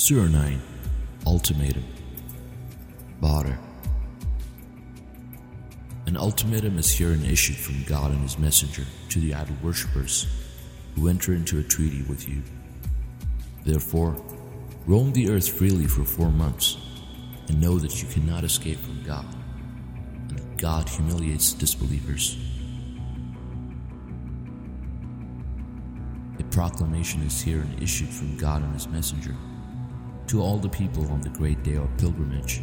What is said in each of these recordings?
9 Ultimatum Bara'ah An ultimatum is herein issued from God and His Messenger to the idol worshippers who enter into a treaty with you. Therefore, roam the earth freely for four months, and know that you cannot escape from God, and that God humiliates disbelievers. A proclamation is herein issued from God and His Messenger to all the people on the great day of pilgrimage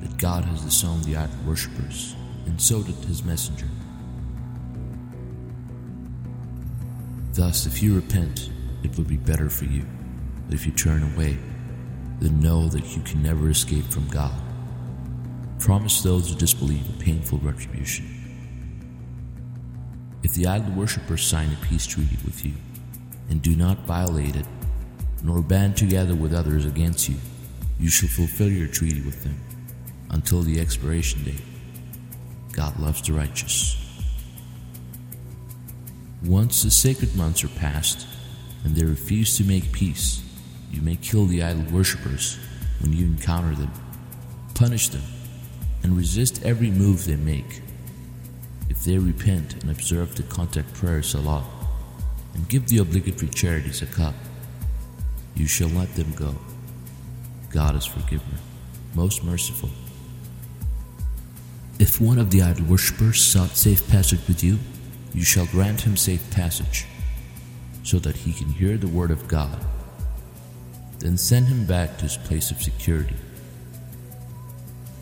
that God has disowned the idol worshippers, and so did His Messenger. Thus, if you repent, it would be better for you. But if you turn away, then know that you can never escape from God. Promise those who disbelieve a painful retribution. If the idol worshippers sign a peace treaty with you, and do not violate it, nor band together with others against you, you shall fulfill your treaty with them until the expiration date. God loves the righteous. Once the sacred months are past and they refuse to make peace, you may kill the idol worshippers when you encounter them, punish them, and resist every move they make. If they repent and observe the contact prayer salah and give the obligatory charities a zakat, you shall let them go. God is forgiver, most merciful. If one of the idol worshippers sought safe passage with you, you shall grant him safe passage, so that he can hear the word of God. Then send him back to his place of security.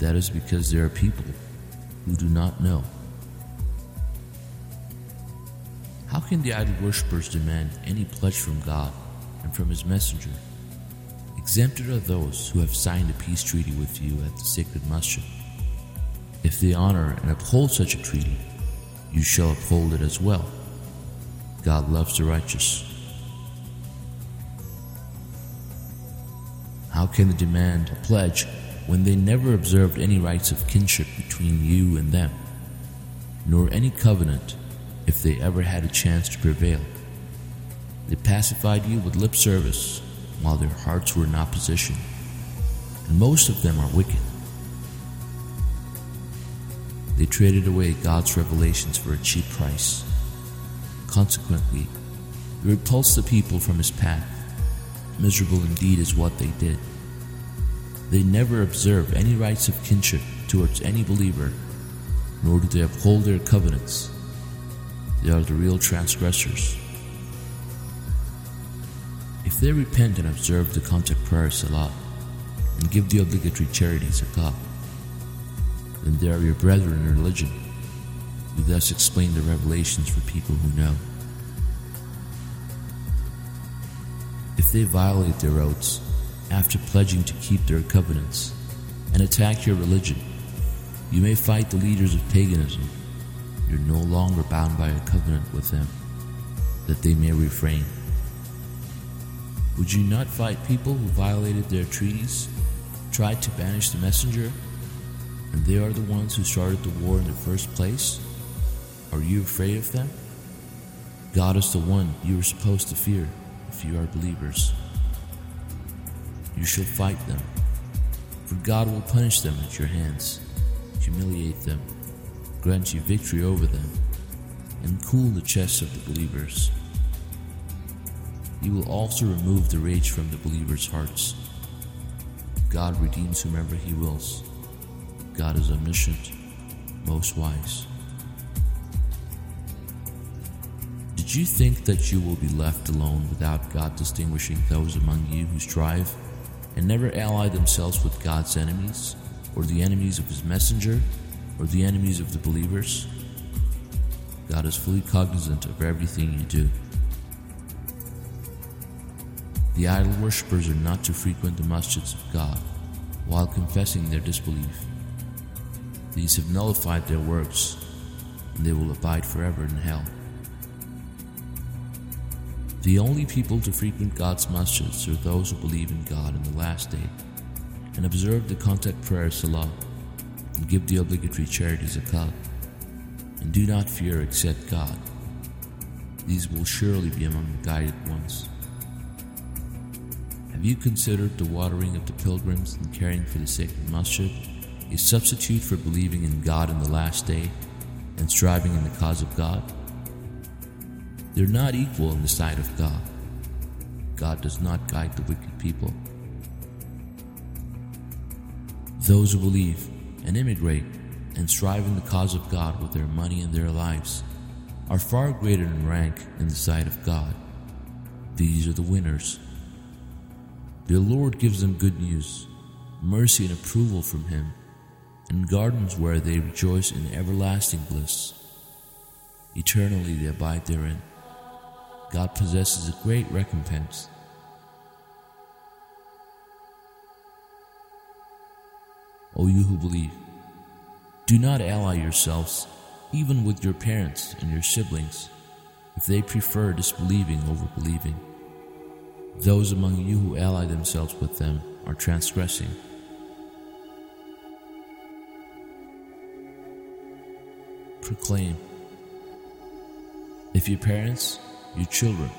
That is because there are people who do not know. How can the idol worshippers demand any pledge from God and from His messenger? Exempted are those who have signed a peace treaty with you at the sacred masjid. If they honor and uphold such a treaty, you shall uphold it as well. God loves the righteous. How can they demand a pledge when they never observed any rights of kinship between you and them, nor any covenant if they ever had a chance to prevail? They pacified you with lip service while their hearts were in opposition, and most of them are wicked. They traded away God's revelations for a cheap price. Consequently, they repulsed the people from his path. Miserable indeed is what they did. They never observe any rights of kinship towards any believer, nor do they uphold their covenants. They are the real transgressors. If they repent and observe the contact prayer salah, and give the obligatory charity zakat, then they are your brethren in religion. We thus explain the revelations for people who know. If they violate their oaths after pledging to keep their covenants and attack your religion, you may fight the leaders of paganism. You're no longer bound by a covenant with them, that they may refrain. Would you not fight people who violated their treaties, tried to banish the messenger, and they are the ones who started the war in the first place? Are you afraid of them? God is the one you are supposed to fear if you are believers. You shall fight them, for God will punish them at your hands, humiliate them, grant you victory over them, and cool the chests of the believers. He will also remove the rage from the believers' hearts. God redeems whomever He wills. God is omniscient, most wise. Did you think that you will be left alone without God distinguishing those among you who strive and never ally themselves with God's enemies, or the enemies of His messenger, or the enemies of the believers? God is fully cognizant of everything you do. The idol worshippers are not to frequent the masjids of God while confessing their disbelief. These have nullified their works, and they will abide forever in hell. The only people to frequent God's masjids are those who believe in God in the last day and observe the contact prayer salah and give the obligatory charity zakat and do not fear except God. These will surely be among the guided ones. Have you considered the watering of the pilgrims and caring for the sacred masjid a substitute for believing in God in the last day and striving in the cause of God? They're not equal in the sight of God. God does not guide the wicked people. Those who believe and immigrate and strive in the cause of God with their money and their lives are far greater in rank in the sight of God. These are the winners. Their Lord gives them good news, mercy and approval from Him, and gardens where they rejoice in everlasting bliss. Eternally they abide therein. God possesses a great recompense. O you who believe, do not ally yourselves even with your parents and your siblings if they prefer disbelieving over believing. Those among you who ally themselves with them are transgressing. Proclaim. If your parents, your children,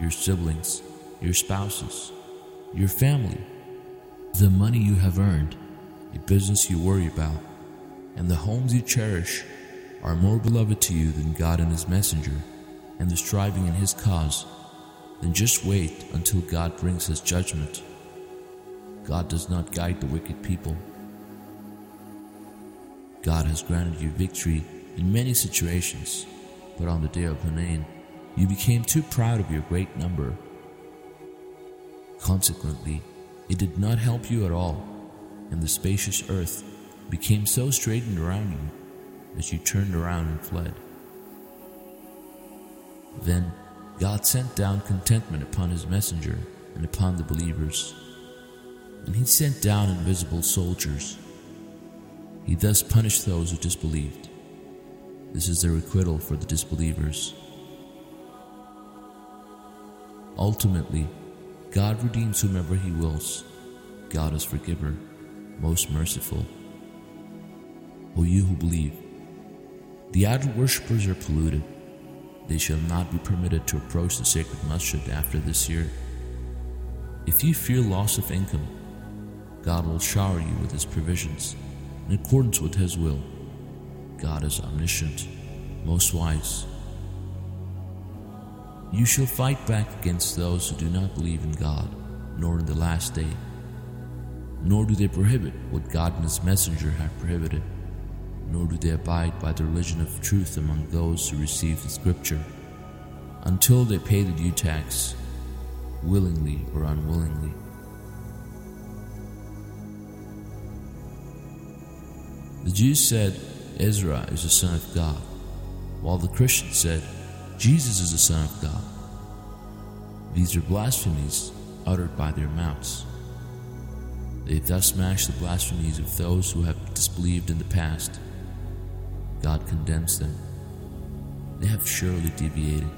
your siblings, your spouses, your family, the money you have earned, the business you worry about, and the homes you cherish are more beloved to you than God and His messenger, and the striving in His cause, then just wait until God brings His judgment. God does not guide the wicked people. God has granted you victory in many situations, but on the day of Hunain, you became too proud of your great number. Consequently, it did not help you at all, and the spacious earth became so straitened around you that you turned around and fled. Then God sent down contentment upon his messenger and upon the believers, and he sent down invisible soldiers. He thus punished those who disbelieved. This is their requital for the disbelievers. Ultimately, God redeems whomever He wills. God is forgiver, most merciful. O you who believe, the idol worshippers are polluted. They shall not be permitted to approach the sacred masjid after this year. If you fear loss of income, God will shower you with His provisions in accordance with His will. God is omniscient, most wise. You shall fight back against those who do not believe in God, nor in the last day, nor do they prohibit what God and His messenger have prohibited nor do they abide by the religion of truth among those who receive the scripture, until they pay the due tax, willingly or unwillingly. The Jews said Ezra is the Son of God, while the Christians said Jesus is the Son of God. These are blasphemies uttered by their mouths. They thus match the blasphemies of those who have disbelieved in the past God condemns them. They have surely deviated.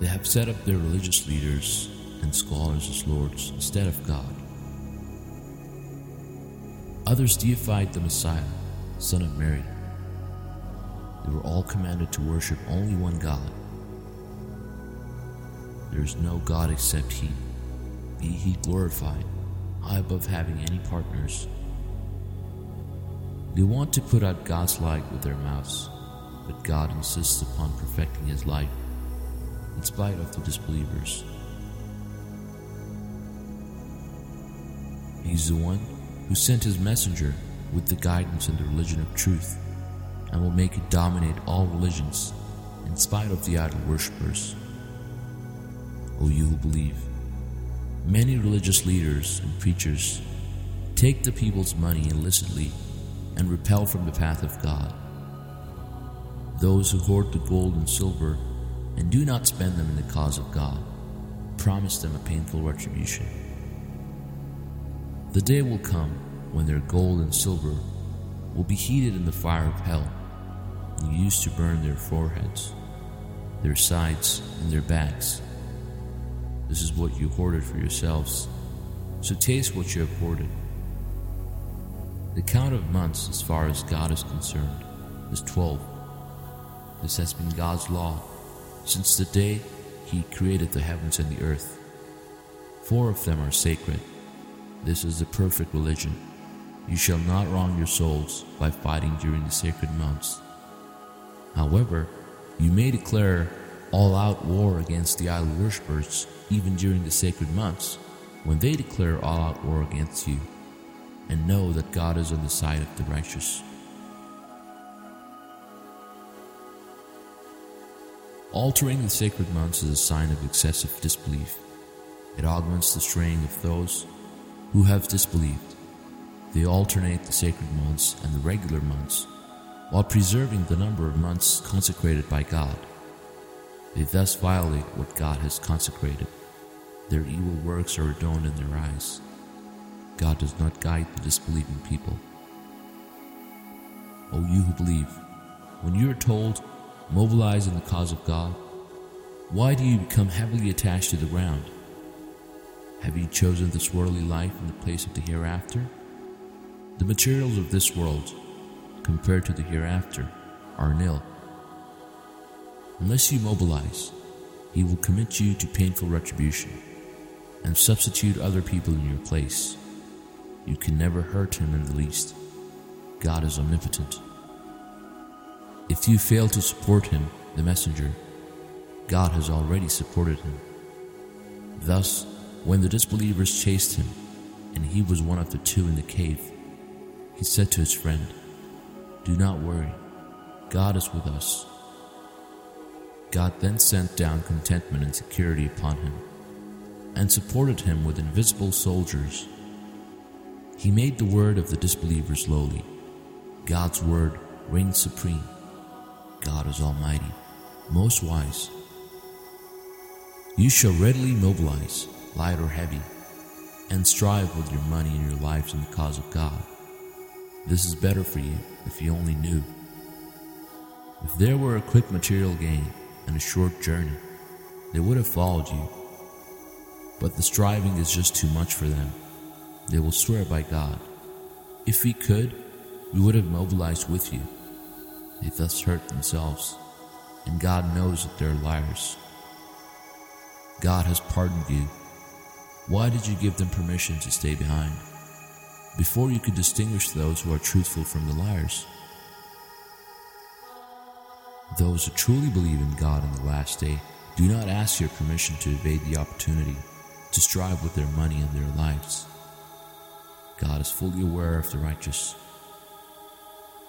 They have set up their religious leaders and scholars as lords instead of God. Others deified the Messiah, Son of Mary. They were all commanded to worship only one God. There is no God except He. Be He glorified, high above having any partners. They want to put out God's light with their mouths, but God insists upon perfecting His light in spite of the disbelievers. He's the one who sent His messenger with the guidance and the religion of truth and will make it dominate all religions in spite of the idol worshippers. O you who believe, many religious leaders and preachers take the people's money illicitly and repel from the path of God. Those who hoard the gold and silver and do not spend them in the cause of God promise them a painful retribution. The day will come when their gold and silver will be heated in the fire of hell and used to burn their foreheads, their sides, and their backs. This is what you hoarded for yourselves, so taste what you have hoarded. The count of months, as far as God is concerned, is 12. This has been God's law since the day he created the heavens and the earth. Four of them are sacred. This is the perfect religion. You shall not wrong your souls by fighting during the sacred months. However, you may declare all out war against the idol worshippers even during the sacred months when they declare all out war against you, and know that God is on the side of the righteous. Altering the sacred months is a sign of excessive disbelief. It augments the straying of those who have disbelieved. They alternate the sacred months and the regular months while preserving the number of months consecrated by God. They thus violate what God has consecrated. Their evil works are adorned in their eyes. God does not guide the disbelieving people. O you who believe, when you are told, mobilize in the cause of God, why do you become heavily attached to the ground? Have you chosen this worldly life in the place of the hereafter? The materials of this world, compared to the hereafter, are nil. Unless you mobilize, he will commit you to painful retribution and substitute other people in your place. You can never hurt him in the least. God is omnipotent. If you fail to support him, the messenger, God has already supported him. Thus, when the disbelievers chased him, and he was one of the two in the cave, he said to his friend, Do not worry, God is with us. God then sent down contentment and security upon him, and supported him with invisible soldiers. He made the word of the disbelievers lowly. God's word reigns supreme. God is almighty, most wise. You shall readily mobilize, light or heavy, and strive with your money and your lives in the cause of God. This is better for you if you only knew. If there were a quick material gain and a short journey, they would have followed you. But the striving is just too much for them. They will swear by God. If we could, we would have mobilized with you. They thus hurt themselves, and God knows that they're liars. God has pardoned you. Why did you give them permission to stay behind? Before you could distinguish those who are truthful from the liars. Those who truly believe in God in the last day do not ask your permission to evade the opportunity to strive with their money and their lives. God is fully aware of the righteous.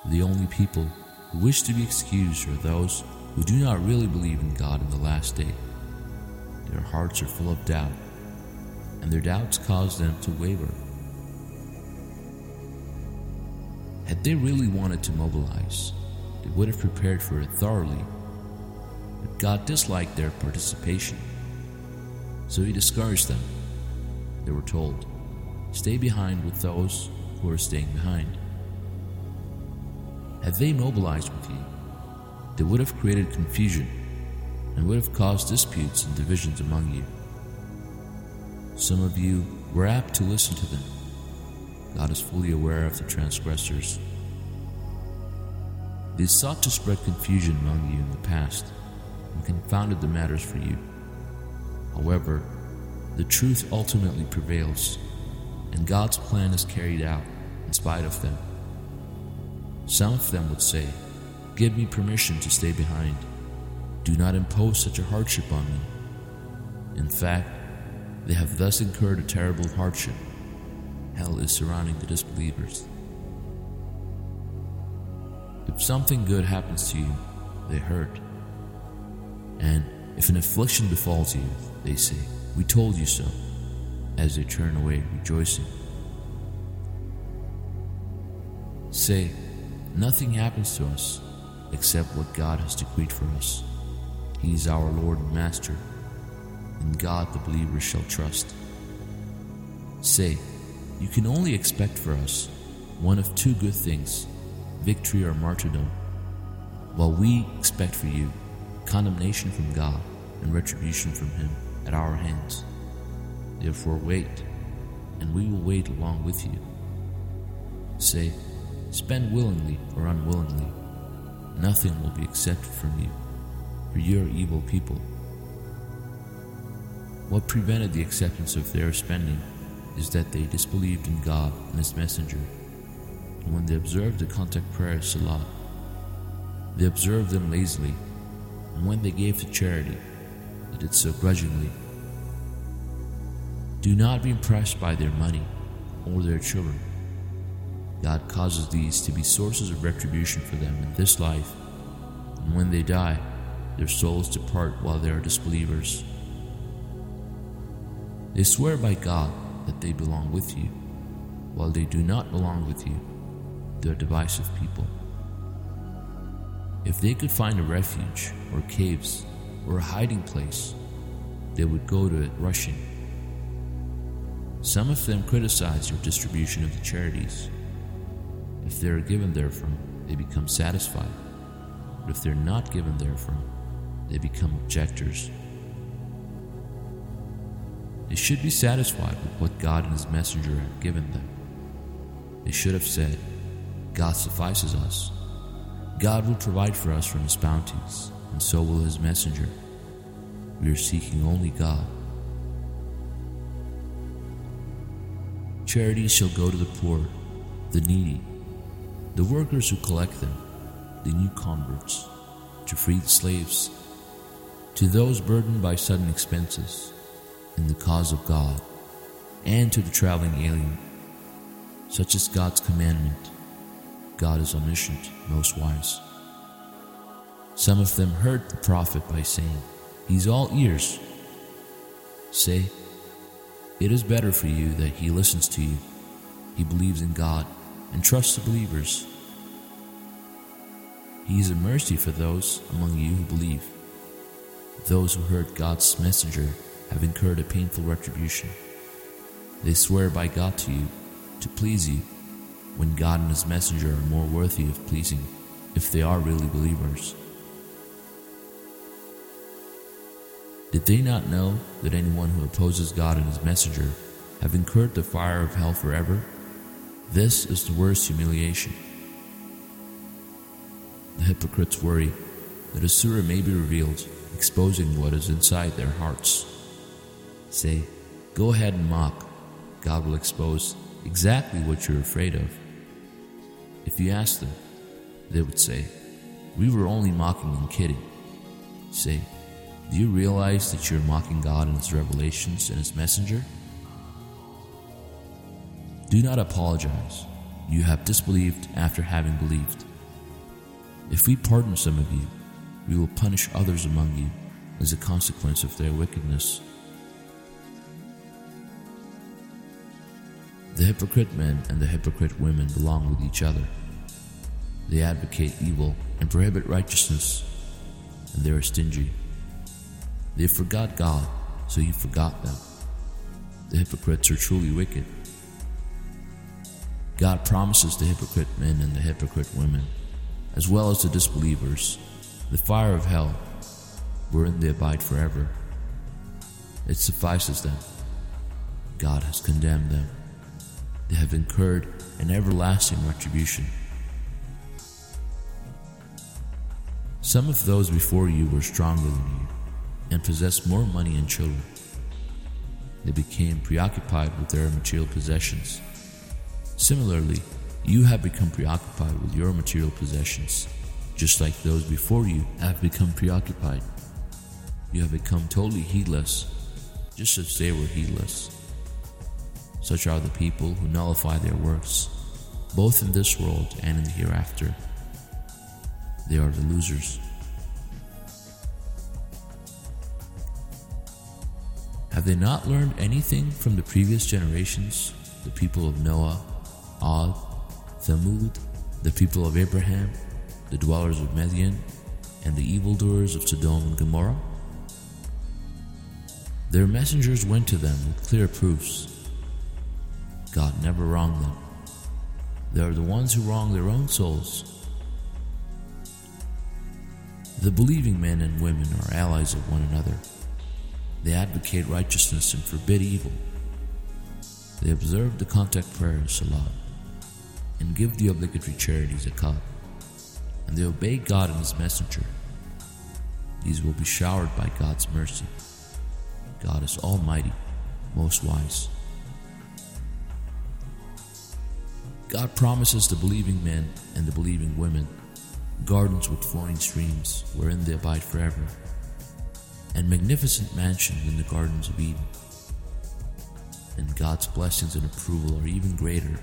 The only people who wish to be excused are those who do not really believe in God in the last day. Their hearts are full of doubt, and their doubts cause them to waver. Had they really wanted to mobilize, they would have prepared for it thoroughly. But God disliked their participation, so He discouraged them. They were told, Stay behind with those who are staying behind. Had they mobilized with you, they would have created confusion and would have caused disputes and divisions among you. Some of you were apt to listen to them. God is fully aware of the transgressors. They sought to spread confusion among you in the past and confounded the matters for you. However, the truth ultimately prevails, and God's plan is carried out in spite of them. Some of them would say, Give me permission to stay behind. Do not impose such a hardship on me. In fact, they have thus incurred a terrible hardship. Hell is surrounding the disbelievers. If something good happens to you, they hurt. And if an affliction befalls you, they say, We told you so, as they turn away rejoicing. Say, Nothing happens to us except what God has decreed for us. He is our Lord and Master. In God the believers shall trust. Say, you can only expect for us one of two good things victory or martyrdom, while we expect for you condemnation from God and retribution from Him at our hands. Therefore, wait, and we will wait along with you. Say, Spend willingly or unwillingly. Nothing will be accepted from you, for you are evil people. What prevented the acceptance of their spending is that they disbelieved in God and His Messenger. And when they observed the contact prayers, Salah, they observed them lazily, and when they gave to charity, they did so grudgingly. Do not be impressed by their money or their children. God causes these to be sources of retribution for them in this life, and when they die, their souls depart while they are disbelievers. They swear by God that they belong with you, while they do not belong with you. They are divisive people. If they could find a refuge, or caves, or a hiding place, they would go to it rushing. Some of them criticize your distribution of the charities. If they are given therefrom, they become satisfied. But if they're not given therefrom, they become objectors. They should be satisfied with what God and His messenger have given them. They should have said, God suffices us. God will provide for us from His bounties, and so will His messenger. We are seeking only God. Charities shall go to the poor, the needy, the workers who collect them, the new converts, to free the slaves, to those burdened by sudden expenses in the cause of God, and to the traveling alien. Such is God's commandment. God is omniscient, most wise. Some of them heard the prophet by saying, He's all ears. Say, It is better for you that he listens to you. He believes in God and trusts the believers. He is a mercy for those among you who believe. Those who heard God's messenger have incurred a painful retribution. They swear by God to you, to please you, when God and His messenger are more worthy of pleasing, if they are really believers. Did they not know that anyone who opposes God and His messenger have incurred the fire of hell forever? This is the worst humiliation. The hypocrites worry that a surah may be revealed, exposing what is inside their hearts. Say, Go ahead and mock. God will expose exactly what you're afraid of. If you ask them, they would say, We were only mocking and kidding. Say, Do you realize that you're mocking God and His revelations and His messenger? Do not apologize. You have disbelieved after having believed. If we pardon some of you, we will punish others among you as a consequence of their wickedness. The hypocrite men and the hypocrite women belong with each other. They advocate evil and prohibit righteousness, and they are stingy. They forgot God, so He forgot them. The hypocrites are truly wicked. God promises the hypocrite men and the hypocrite women, as well as the disbelievers, the fire of hell, wherein they abide forever. It suffices them. God has condemned them they have incurred an everlasting retribution. Some of those before you were stronger than you and possessed more money and children. They became preoccupied with their material possessions. Similarly, you have become preoccupied with your material possessions, just like those before you have become preoccupied. You have become totally heedless, just as they were heedless. Such are the people who nullify their works, both in this world and in the hereafter. They are the losers. Have they not learned anything from the previous generations, the people of Noah, Ad, Thamud, the people of Abraham, the dwellers of Midian, and the evildoers of Sodom and Gomorrah? Their messengers went to them with clear proofs God never wronged them. They are the ones who wrong their own souls. The believing men and women are allies of one another. They advocate righteousness and forbid evil. They observe the contact prayer Salat and give the obligatory charity Zakat. And they obey God and His Messenger. These will be showered by God's mercy. God is Almighty, most wise. God promises the believing men and the believing women gardens with flowing streams wherein they abide forever, and magnificent mansions in the gardens of Eden. And God's blessings and approval are even greater.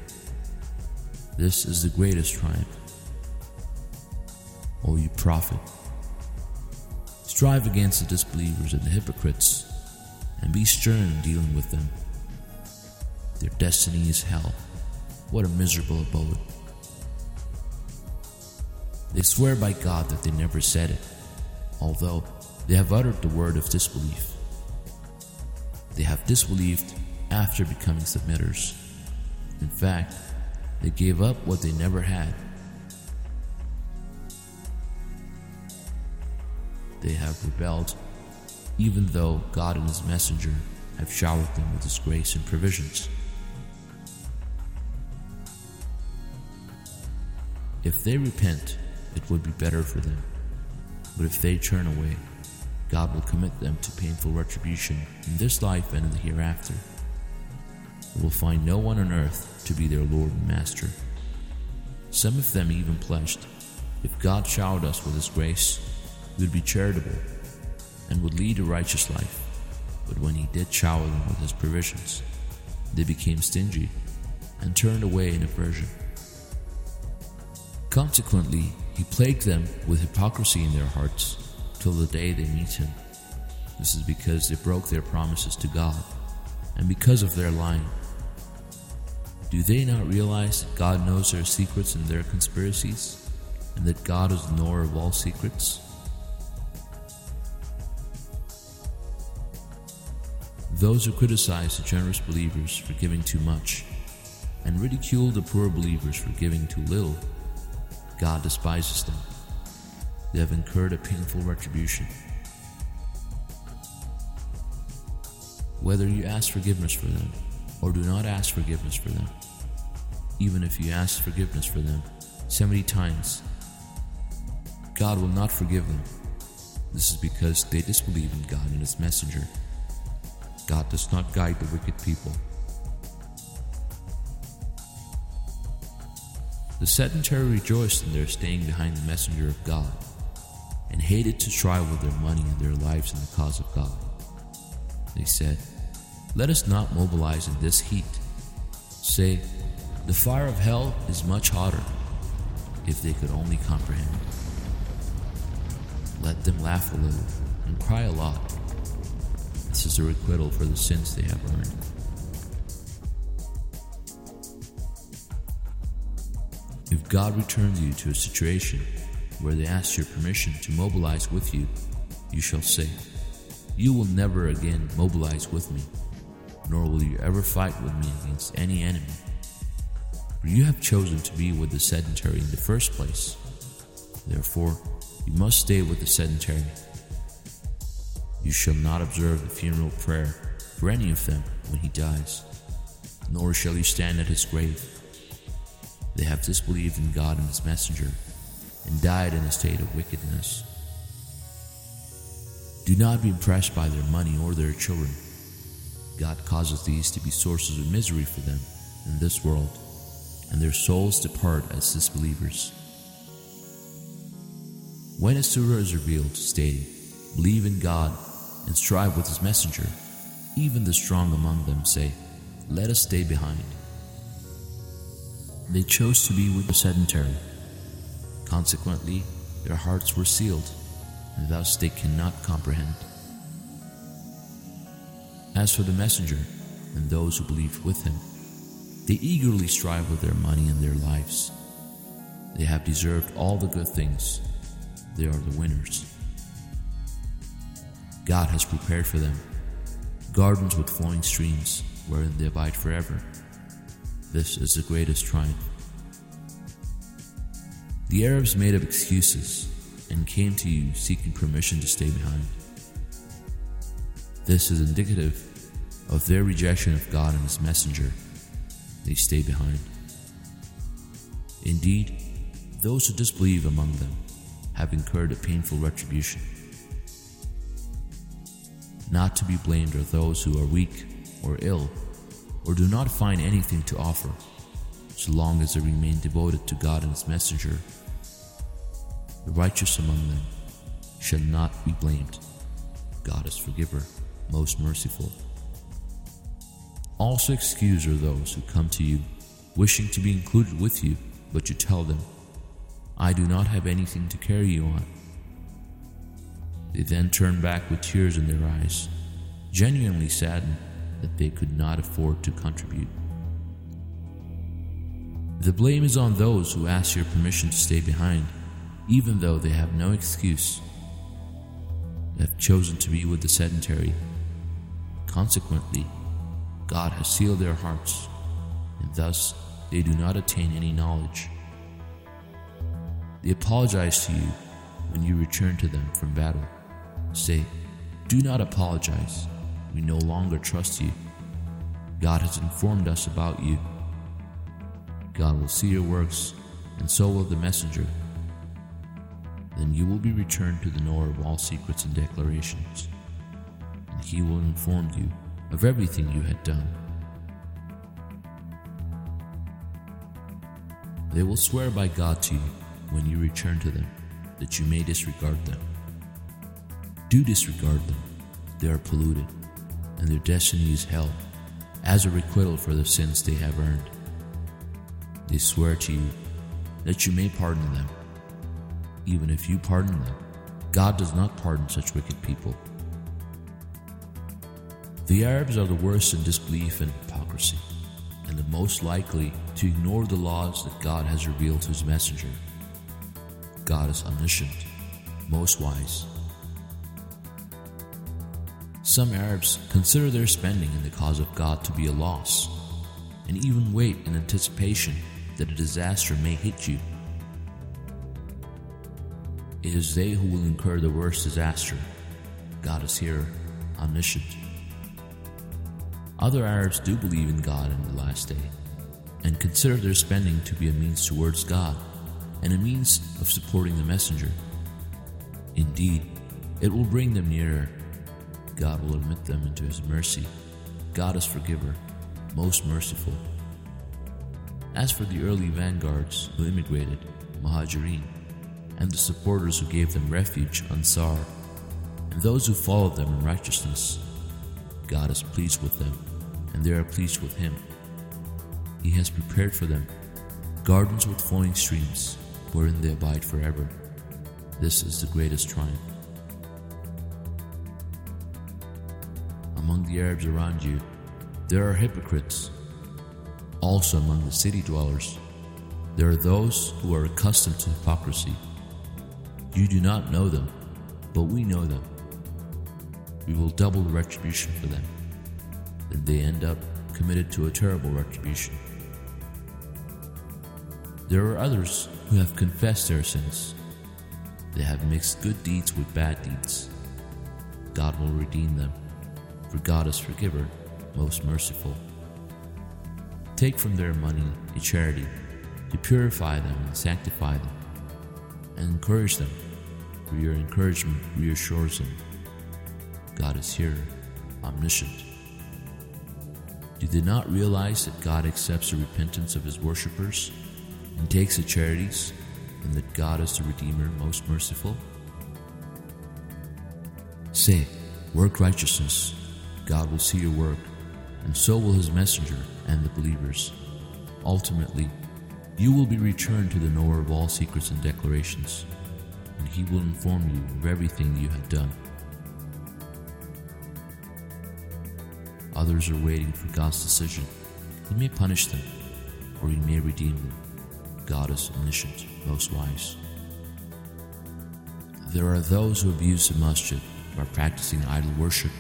This is the greatest triumph. O you prophet, strive against the disbelievers and the hypocrites, and be stern in dealing with them. Their destiny is hell. What a miserable abode. They swear by God that they never said it, although they have uttered the word of disbelief. They have disbelieved after becoming submitters. In fact, they gave up what they never had. They have rebelled, even though God and His messenger have showered them with His grace and provisions. If they repent, it would be better for them. But if they turn away, God will commit them to painful retribution in this life and in the hereafter. They will find no one on earth to be their Lord and Master. Some of them even pledged, if God showered us with His grace, we would be charitable and would lead a righteous life. But when He did shower them with His provisions, they became stingy and turned away in aversion. Consequently, he plagued them with hypocrisy in their hearts the day they meet him. This is because they broke their promises to God and because of their lying. Do they not realize that God knows their secrets and their conspiracies, and that God is the knower of all secrets? Those who criticize the generous believers for giving too much and ridicule the poor believers for giving too little God despises them. They have incurred a painful retribution. Whether you ask forgiveness for them or do not ask forgiveness for them, even if you ask forgiveness for them 70 times, God will not forgive them. This is because they disbelieve in God and His messenger. God does not guide the wicked people. The sedentary rejoiced in their staying behind the messenger of God, and hated to strive with their money and their lives in the cause of God. They said, Let us not mobilize in this heat. Say, the fire of hell is much hotter, if they could only comprehend. Let them laugh a little and cry a lot. This is a requital for the sins they have earned. If God returns you to a situation where they ask your permission to mobilize with you, you shall say, You will never again mobilize with me, nor will you ever fight with me against any enemy. For you have chosen to be with the sedentary in the first place. Therefore, you must stay with the sedentary. You shall not observe the funeral prayer for any of them when he dies, nor shall you stand at his grave. They have disbelieved in God and His messenger and died in a state of wickedness. Do not be impressed by their money or their children. God causes these to be sources of misery for them in this world, and their souls depart as disbelievers. When a surah is revealed, stating, Believe in God and strive with His messenger, even the strong among them say, Let us stay behind. They chose to be with the sedentary. Consequently, their hearts were sealed, and thus they cannot comprehend. As for the messenger and those who believe with him, they eagerly strive with their money and their lives. They have deserved all the good things. They are the winners. God has prepared for them gardens with flowing streams wherein they abide forever. This is the greatest triumph. The Arabs made up excuses and came to you seeking permission to stay behind. This is indicative of their rejection of God and His messenger. They stay behind. Indeed, those who disbelieve among them have incurred a painful retribution. Not to be blamed are those who are weak or ill, or do not find anything to offer, so long as they remain devoted to God and His messenger. The righteous among them shall not be blamed. God is forgiver, most merciful. Also excuse are those who come to you, wishing to be included with you, but you tell them, I do not have anything to carry you on. They then turn back with tears in their eyes, genuinely saddened that they could not afford to contribute. The blame is on those who ask your permission to stay behind, even though they have no excuse. They have chosen to be with the sedentary. Consequently, God has sealed their hearts, and thus they do not attain any knowledge. They apologize to you when you return to them from battle. Say, Do not apologize. We no longer trust you. God has informed us about you. God will see your works, and so will the messenger. Then you will be returned to the knower of all secrets and declarations, and he will inform you of everything you had done. They will swear by God to you when you return to them that you may disregard them. Do disregard them, they are polluted, and their destiny is hell as a requital for the sins they have earned. They swear to you that you may pardon them. Even if you pardon them, God does not pardon such wicked people. The Arabs are the worst in disbelief and hypocrisy, and the most likely to ignore the laws that God has revealed to his messenger. God is omniscient, most wise. Some Arabs consider their spending in the cause of God to be a loss, and even wait in anticipation that a disaster may hit you. It is they who will incur the worst disaster. God is here, omniscient. Other Arabs do believe in God in the last day and consider their spending to be a means towards God and a means of supporting the messenger. Indeed, it will bring them nearer. God will admit them into His mercy. God is forgiver, most merciful. As for the early vanguards who immigrated, Muhajirin, and the supporters who gave them refuge, Ansar, and those who followed them in righteousness, God is pleased with them, and they are pleased with Him. He has prepared for them gardens with flowing streams, wherein they abide forever. This is the greatest triumph. Among the Arabs around you, there are hypocrites. Also among the city dwellers, there are those who are accustomed to hypocrisy. You do not know them, but we know them we will double the retribution for them. And they end up committed to a terrible retribution. There are others who have confessed their sins. They have mixed good deeds with bad deeds. God will redeem them, for God is forgiver, most merciful. Take from their money a charity to purify them and sanctify them, and encourage them, for your encouragement reassures them God is here, omniscient. Do they not realize that God accepts the repentance of his worshippers and takes the charities, and that God is the Redeemer most merciful? Say, work righteousness, God will see your work, and so will his messenger and the believers. Ultimately, you will be returned to the knower of all secrets and declarations, and he will inform you of everything you have done. Others are waiting for God's decision. He may punish them, or He may redeem them. God is omniscient, most wise. There are those who abuse the masjid by practicing idol worship,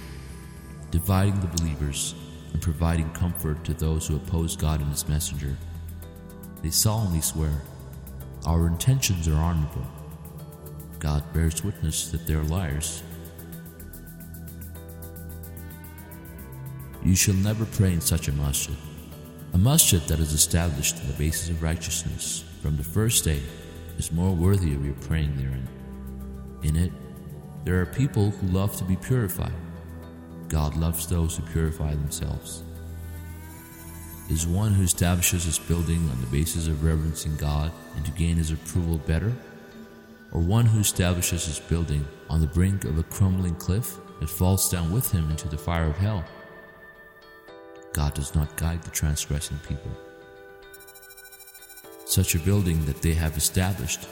dividing the believers, and providing comfort to those who oppose God and His messenger. They solemnly swear, Our intentions are honorable. God bears witness that they are liars. You shall never pray in such a masjid. A masjid that is established on the basis of righteousness from the first day is more worthy of your praying therein. In it, there are people who love to be purified, God loves those who purify themselves. Is one who establishes his building on the basis of reverencing God and to gain his approval better? Or one who establishes his building on the brink of a crumbling cliff that falls down with him into the fire of hell? God does not guide the transgressing people. Such a building that they have established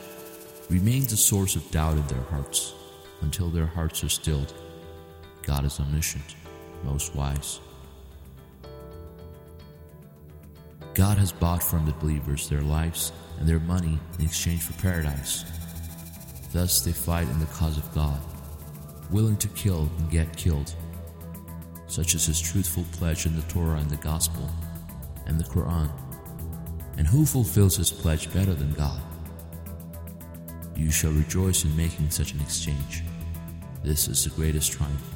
remains a source of doubt in their hearts until their hearts are stilled. God is omniscient, most wise. God has bought from the believers their lives and their money in exchange for paradise. Thus they fight in the cause of God, willing to kill and get killed, such as his truthful pledge in the Torah and the Gospel and the Quran. And who fulfills his pledge better than God? You shall rejoice in making such an exchange. This is the greatest triumph.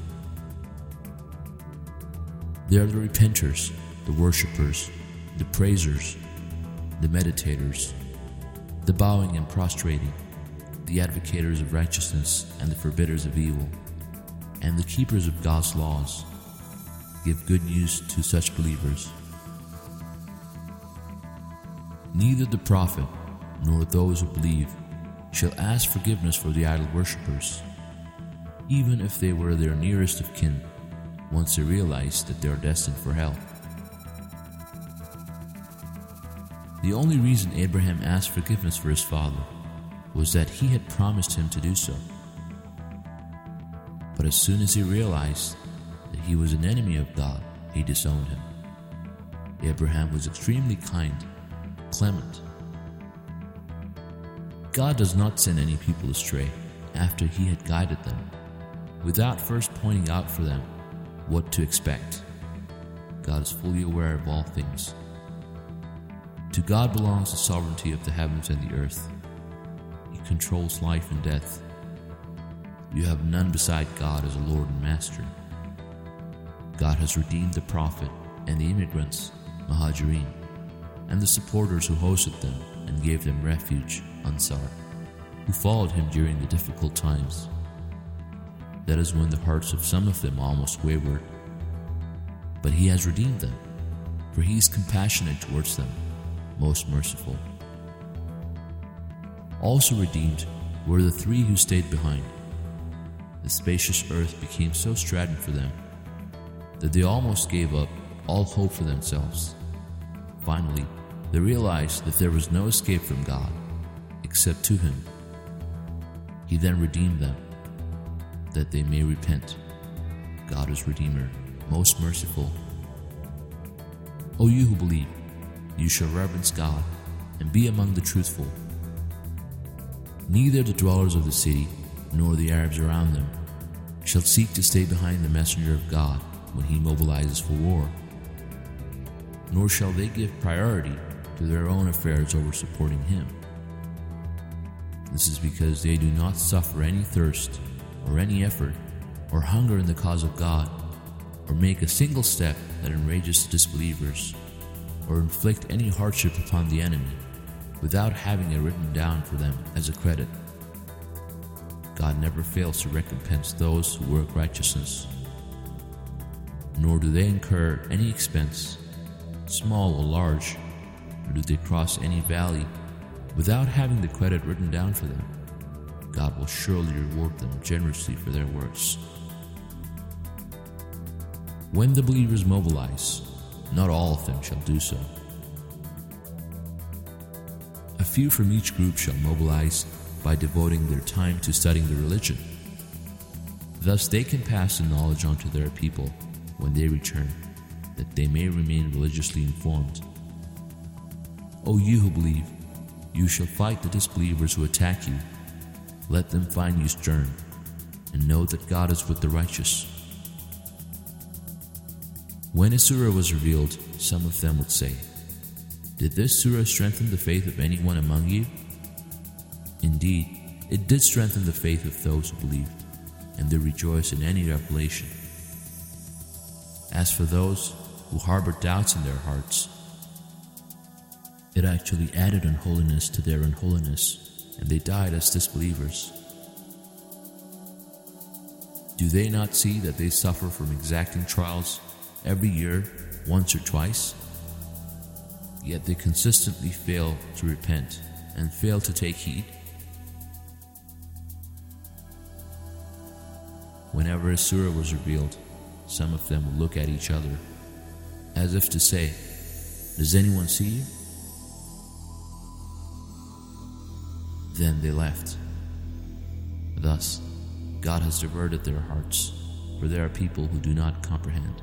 They are the repenters, the worshippers, the praisers, the meditators, the bowing and prostrating, the advocators of righteousness and the forbidders of evil, and the keepers of God's laws. Give good news to such believers. Neither the prophet nor those who believe shall ask forgiveness for the idol worshippers, even if they were their nearest of kin, once they realize that they are destined for hell. The only reason Abraham asked forgiveness for his father was that he had promised him to do so. But as soon as he realized that he was an enemy of God, he disowned him. Abraham was extremely kind, clement, God does not send any people astray after He had guided them, without first pointing out for them what to expect. God is fully aware of all things. To God belongs the sovereignty of the heavens and the earth. He controls life and death. You have none beside God as a Lord and Master. God has redeemed the prophet and the immigrants, Muhajirin, and the supporters who hosted them and gave them refuge Ansar, who followed him during the difficult times. That is when the hearts of some of them almost wavered. But he has redeemed them, for he is compassionate towards them, most merciful. Also redeemed were the three who stayed behind. The spacious earth became so straitened for them that they almost gave up all hope for themselves. Finally, they realized that there was no escape from God except to him. He then redeemed them, that they may repent. God is Redeemer, most merciful. O you who believe, you shall reverence God and be among the truthful. Neither the dwellers of the city nor the Arabs around them shall seek to stay behind the messenger of God when he mobilizes for war, nor shall they give priority to their own affairs over supporting him. This is because they do not suffer any thirst, or any effort, or hunger in the cause of God, or make a single step that enrages disbelievers, or inflict any hardship upon the enemy, without having it written down for them as a credit. God never fails to recompense those who work righteousness, nor do they incur any expense, small or large, nor do they cross any valley without having the credit written down for them. God will surely reward them generously for their works. When the believers mobilize, not all of them shall do so. A few from each group shall mobilize by devoting their time to studying the religion. Thus, they can pass the knowledge on to their people when they return, that they may remain religiously informed. O you who believe, you shall fight the disbelievers who attack you. Let them find you stern, and know that God is with the righteous. When a surah was revealed, some of them would say, Did this surah strengthen the faith of anyone among you? Indeed, it did strengthen the faith of those who believed, and they rejoice in any revelation. As for those who harbor doubts in their hearts, it actually added unholiness to their unholiness, and they died as disbelievers. Do they not see that they suffer from exacting trials every year, once or twice? Yet they consistently fail to repent and fail to take heed. Whenever a surah was revealed, some of them would look at each other as if to say, Does anyone see you? Then they left. Thus, God has diverted their hearts, for there are people who do not comprehend.